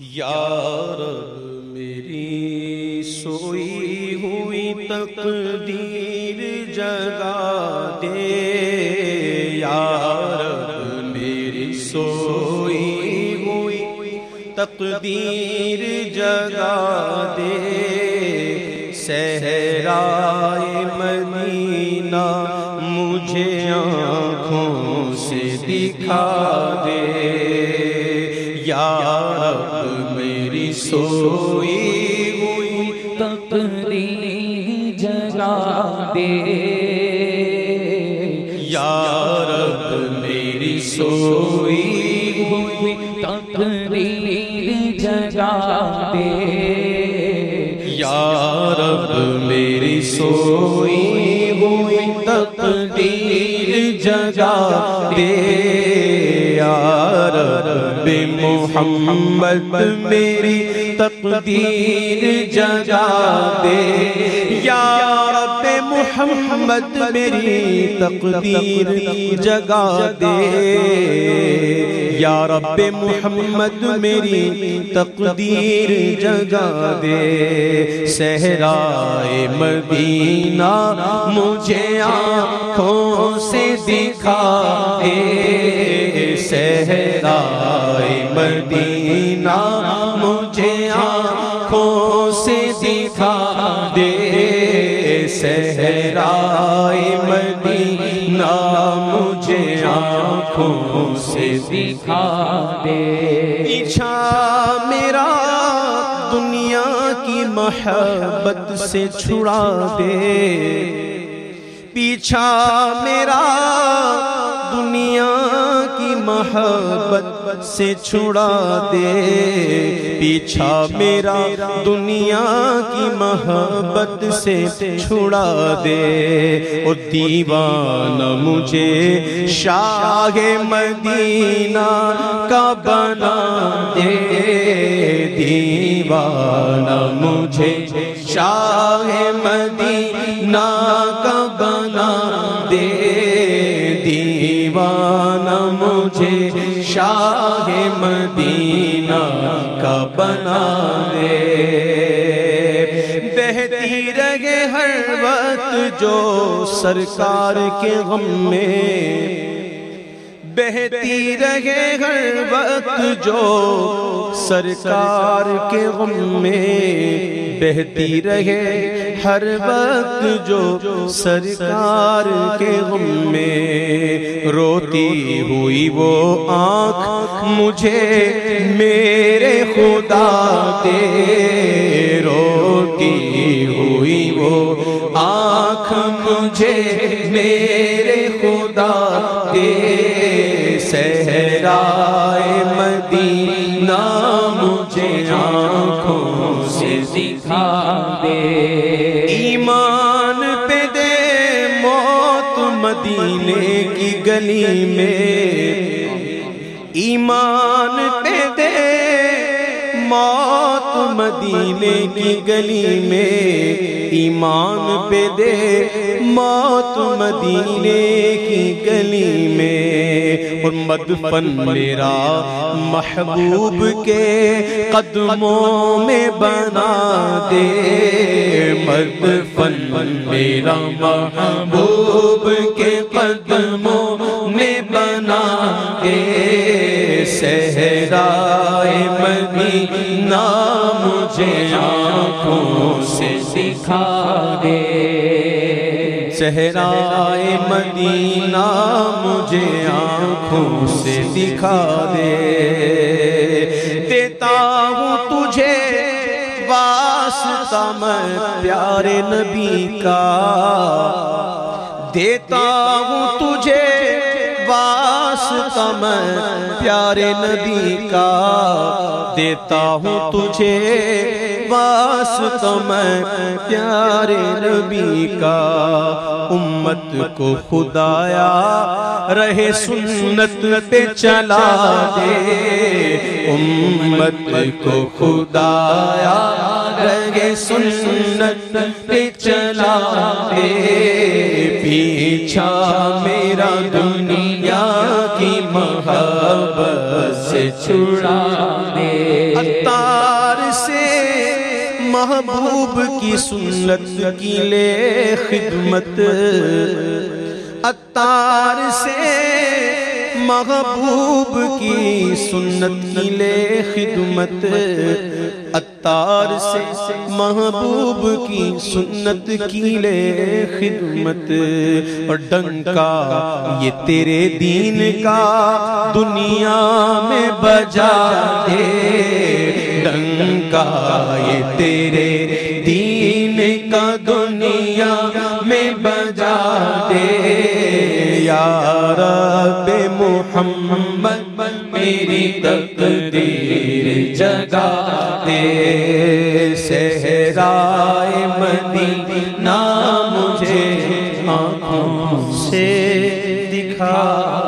یار میری سوئی ہوئی تقدیر جگا دے۔ یار میری سوئی ہوئی تقدیر جگا دے۔ صحرائے مدینہ مجھے آنکھوں تقدیر جگا دے۔ یا رب میری سوئی ہوئی تقدیر جگا دے۔ یا رب میری سوئی ہوئی تقدیر جگا دے۔ رب محمد، میری تقدیر جگا دے۔ یا رب محمد، میری تقدیر جگا دے۔ یا رب محمد، میری تقدیر جگا دے۔ صحرائے مدینہ مجھے آنکھوں سے دکھا دے صحرائے مدینہ مجھے آنکھوں سے دکھا دے۔ صحرائے مدینہ مجھے آنکھوں سے دکھا دے۔ پیچھا میرا دنیا کی محبت سے چھڑا دے۔ پیچھا میرا دنیا محبت سے چھڑا دے۔ پیچھا میرا دنیا کی محبت سے چھڑا دے۔ او دیوانہ مجھے شاہ مدینہ کا بنا دے۔ دیوانہ مجھے شاہ مدینہ مجھے شاہ مدینہ کا بنا دے۔ بہتی رہے ہر وقت جو سرکار کے غم میں۔ بہتی رہے ہر وقت جو سرکار کے غم میں۔ بہتی رہے ہر وقت جو سرکار کے غم میں روتی ہوئی وہ آنکھ مجھے میرے خدا دے روتی ہوئی وہ آنکھ مجھے میرے خدا دے صحرائے مدینہ مدینے کی گلی میں ایمان پہ دے۔ موت مدینے کی گلی میں ایمان پہ دے۔ موت مدینے کی گلی میں اور مدفن میرا محبوب کے قدموں میں بنا دے۔ مدفن میرا محبوب کے قدموں میں بنا دے صحرائے مدینہ مجھے آنکھوں سے دکھا دے۔ صحرائے مدینہ مجھے آنکھوں سے دکھا دے۔ دیتا ہوں تجھے واسطہ میں پیارے نبی کا دیتا ہوں تجھے واسطہ میں پیارے نبی کا دیتا ہوں تجھے واسطہ میں پیارے نبی کا امت کو خدایا رہے سنت پہ چلا دے امت کو خدایا رہے سنت پہ چلا دے پیچھا میرا دنیا کی محبت سے چھڑا دے اتار سے محبوب کی سنت کی لے خدمت۔ اتار سے محبوب کی سنت کی لے خدمت۔ اتار سے محبوب کی سنت کی لے خدمت۔ اور ڈنکا یہ تیرے دین کا دنیا میں بجا دے۔ ڈنکا یہ تیرے دین کا دنیا میں بجا دے۔ یا رب محمد میری تقدیر۔ جگاتے سہرائے مدینہ مجھے آنکھوں سے دکھا